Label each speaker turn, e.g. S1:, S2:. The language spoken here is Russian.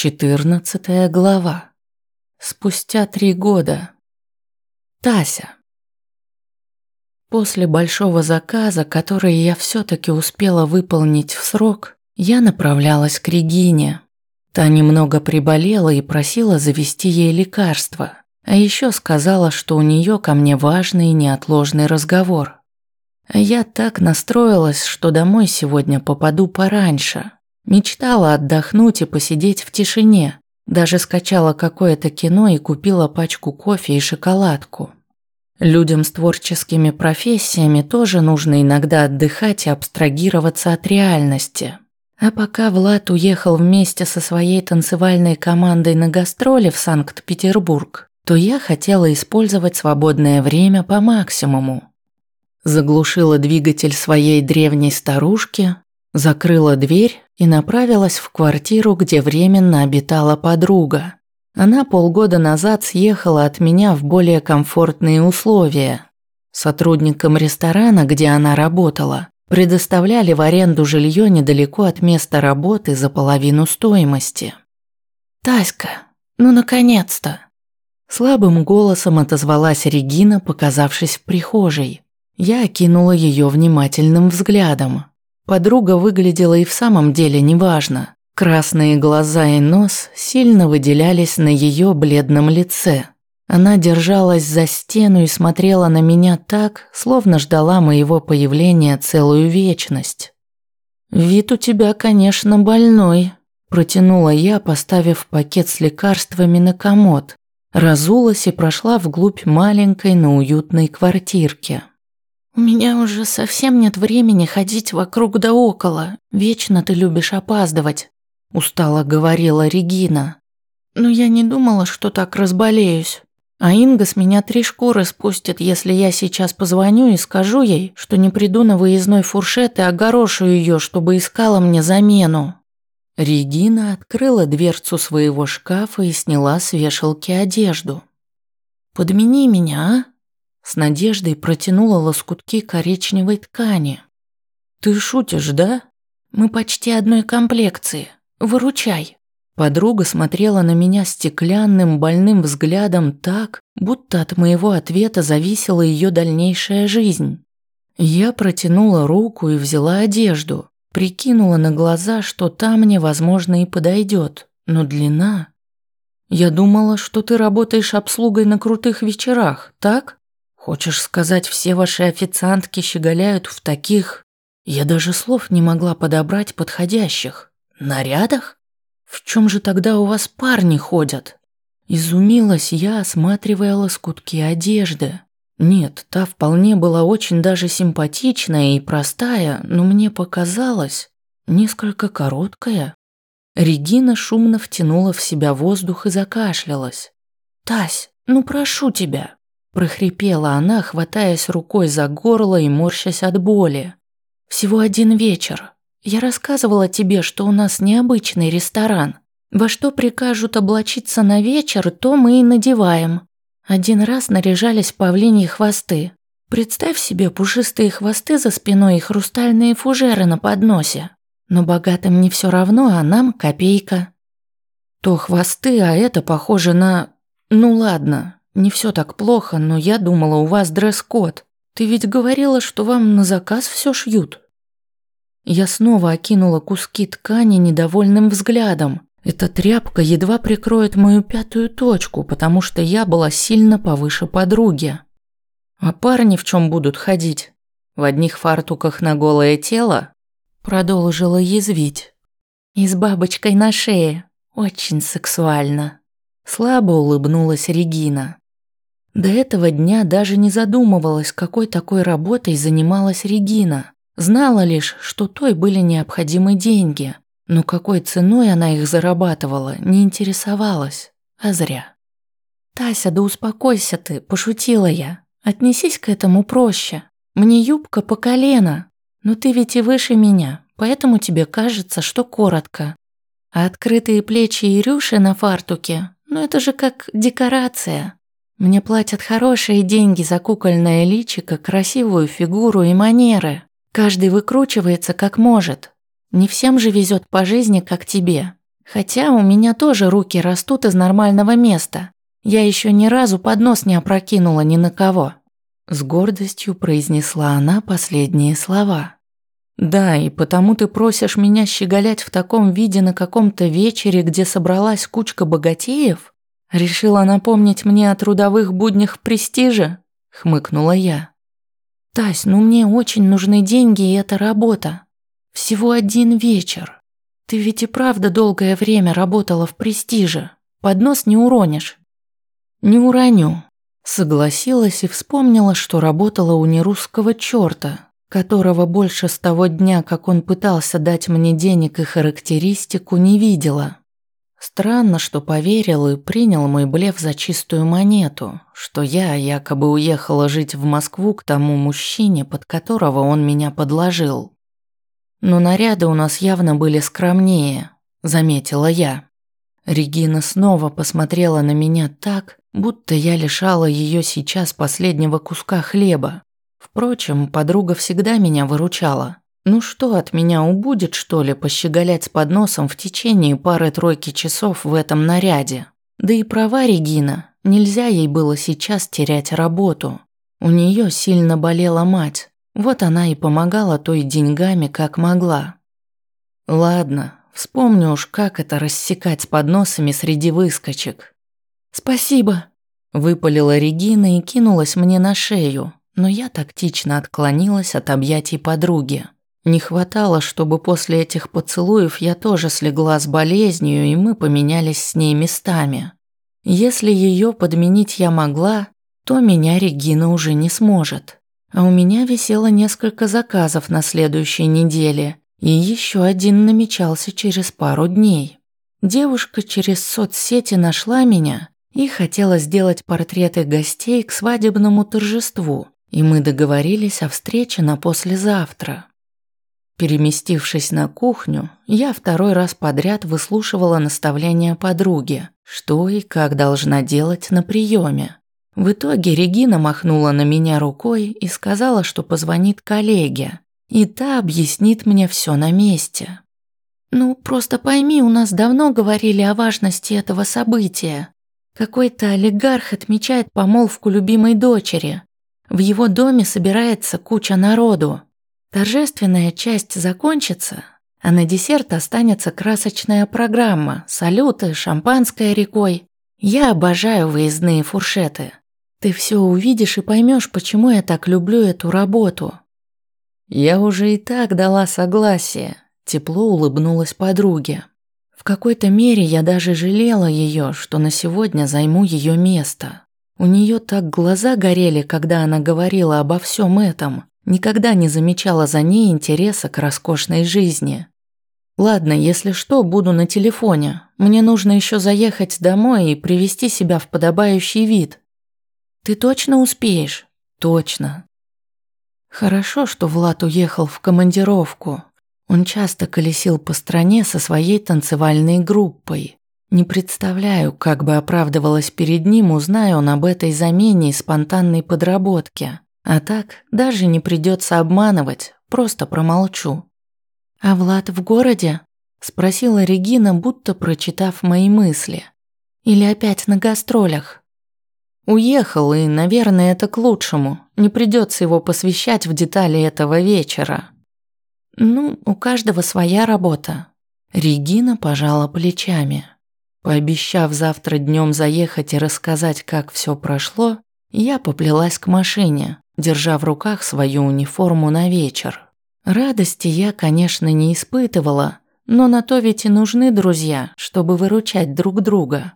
S1: Четырнадцатая глава. Спустя три года. Тася. После большого заказа, который я все-таки успела выполнить в срок, я направлялась к Регине. Та немного приболела и просила завести ей лекарство, а еще сказала, что у нее ко мне важный и неотложный разговор. Я так настроилась, что домой сегодня попаду пораньше – Мечтала отдохнуть и посидеть в тишине. Даже скачала какое-то кино и купила пачку кофе и шоколадку. Людям с творческими профессиями тоже нужно иногда отдыхать и абстрагироваться от реальности. А пока Влад уехал вместе со своей танцевальной командой на гастроли в Санкт-Петербург, то я хотела использовать свободное время по максимуму. Заглушила двигатель своей древней старушки, закрыла дверь и направилась в квартиру, где временно обитала подруга. Она полгода назад съехала от меня в более комфортные условия. Сотрудникам ресторана, где она работала, предоставляли в аренду жилье недалеко от места работы за половину стоимости. «Таська, ну наконец-то!» Слабым голосом отозвалась Регина, показавшись в прихожей. Я окинула ее внимательным взглядом. Подруга выглядела и в самом деле неважно. Красные глаза и нос сильно выделялись на ее бледном лице. Она держалась за стену и смотрела на меня так, словно ждала моего появления целую вечность. «Вид у тебя, конечно, больной», – протянула я, поставив пакет с лекарствами на комод. Разулась и прошла вглубь маленькой, но уютной квартирки. «У меня уже совсем нет времени ходить вокруг да около. Вечно ты любишь опаздывать», – устало говорила Регина. «Но я не думала, что так разболеюсь. А Инга с меня три шкуры спустит, если я сейчас позвоню и скажу ей, что не приду на выездной фуршет и огорошу ее, чтобы искала мне замену». Регина открыла дверцу своего шкафа и сняла с вешалки одежду. «Подмени меня, а?» С надеждой протянула лоскутки коричневой ткани. «Ты шутишь, да? Мы почти одной комплекции. Выручай». Подруга смотрела на меня стеклянным больным взглядом так, будто от моего ответа зависела ее дальнейшая жизнь. Я протянула руку и взяла одежду, прикинула на глаза, что та мне, возможно, и подойдет, но длина... Я думала, что ты работаешь обслугой на крутых вечерах, так? Хочешь сказать, все ваши официантки щеголяют в таких... Я даже слов не могла подобрать подходящих. Нарядах? В чем же тогда у вас парни ходят? Изумилась я, осматривая лоскутки одежды. Нет, та вполне была очень даже симпатичная и простая, но мне показалось, несколько короткая. Регина шумно втянула в себя воздух и закашлялась. «Тась, ну прошу тебя, прохрипела она, хватаясь рукой за горло и морщась от боли. Всего один вечер. Я рассказывала тебе, что у нас необычный ресторан. Во что прикажут облачиться на вечер, то мы и надеваем. Один раз наряжались павлиньи хвосты. Представь себе пушистые хвосты за спиной и хрустальные фужеры на подносе. Но богатым не все равно, а нам копейка. То хвосты, а это похоже на... Ну ладно, не все так плохо, но я думала, у вас дресс-код. Ты ведь говорила, что вам на заказ все шьют. Я снова окинула куски ткани недовольным взглядом. Эта тряпка едва прикроет мою пятую точку, потому что я была сильно повыше подруги. А парни в чем будут ходить? В одних фартуках на голое тело? Продолжила язвить. И с бабочкой на шее. Очень сексуально. Слабо улыбнулась Регина. До этого дня даже не задумывалась, какой такой работой занималась Регина. Знала лишь, что той были необходимы деньги, но какой ценой она их зарабатывала, не интересовалась, а зря. «Тася, да успокойся ты», – пошутила я. «Отнесись к этому проще. Мне юбка по колено, но ты ведь и выше меня, поэтому тебе кажется, что коротко. А открытые плечи и рюши на фартуке, ну это же как декорация». Мне платят хорошие деньги за кукольное личико, красивую фигуру и манеры. Каждый выкручивается как может. Не всем же везет по жизни, как тебе. Хотя у меня тоже руки растут из нормального места. Я еще ни разу поднос не опрокинула ни на кого. С гордостью произнесла она последние слова. «Да, и потому ты просишь меня щеголять в таком виде на каком-то вечере, где собралась кучка богатеев? Решила напомнить мне о трудовых буднях престижа?» – хмыкнула я. «Тась, ну мне очень нужны деньги и эта работа. Всего один вечер. Ты ведь и правда долгое время работала в престиже. Поднос не уронишь». «Не уроню», Согласилась и вспомнила, что работала у нерусского чёрта, которого больше с того дня, как он пытался дать мне денег и характеристику, не видела. Странно, что поверил и принял мой блеф за чистую монету, что я якобы уехала жить в Москву к тому мужчине, под которого он меня подложил. Но наряды у нас явно были скромнее, заметила я. Регина снова посмотрела на меня так, будто я лишала ее сейчас последнего куска хлеба. Впрочем, подруга всегда меня выручала. Ну что, от меня убудет, что ли, пощеголять с подносом в течение пары-тройки часов в этом наряде? Да и права Регина, нельзя ей было сейчас терять работу. У нее сильно болела мать, вот она и помогала той деньгами, как могла. Ладно, вспомню уж, как это рассекать с подносами среди выскочек. «Спасибо», – выпалила Регина и кинулась мне на шею, но я тактично отклонилась от объятий подруги. Не хватало, чтобы после этих поцелуев я тоже слегла с болезнью, и мы поменялись с ней местами. Если ее подменить я могла, то меня Регина уже не сможет. А у меня висело несколько заказов на следующей неделе, и еще один намечался через пару дней. Девушка через соцсети нашла меня и хотела сделать портреты гостей к свадебному торжеству, и мы договорились о встрече на послезавтра. Переместившись на кухню, я второй раз подряд выслушивала наставления подруги, что и как должна делать на приеме. В итоге Регина махнула на меня рукой и сказала, что позвонит коллеге, и та объяснит мне все на месте. «Ну, просто пойми, у нас давно говорили о важности этого события. Какой-то олигарх отмечает помолвку любимой дочери. В его доме собирается куча народу. Торжественная часть закончится, а на десерт останется красочная программа, салюты, шампанское рекой. Я обожаю выездные фуршеты. Ты все увидишь и поймешь, почему я так люблю эту работу. Я уже и так дала согласие, тепло улыбнулась подруге. В какой-то мере я даже жалела ее, что на сегодня займу ее место. У нее так глаза горели, когда она говорила обо всем этом. Никогда не замечала за ней интереса к роскошной жизни. Ладно, если что, буду на телефоне. Мне нужно еще заехать домой и привести себя в подобающий вид. Ты точно успеешь? Точно. Хорошо, что Влад уехал в командировку. Он часто колесил по стране со своей танцевальной группой. Не представляю, как бы оправдывалась перед ним, узная он об этой замене и спонтанной подработке. А так даже не придется обманывать, просто промолчу. «А Влад в городе?» – спросила Регина, будто прочитав мои мысли. «Или опять на гастролях?» Уехал, и, наверное, это к лучшему. Не придется его посвящать в детали этого вечера. Ну, у каждого своя работа. Регина пожала плечами. Пообещав завтра днем заехать и рассказать, как все прошло, я поплелась к машине, держа в руках свою униформу на вечер. Радости я, конечно, не испытывала, но на то ведь и нужны друзья, чтобы выручать друг друга.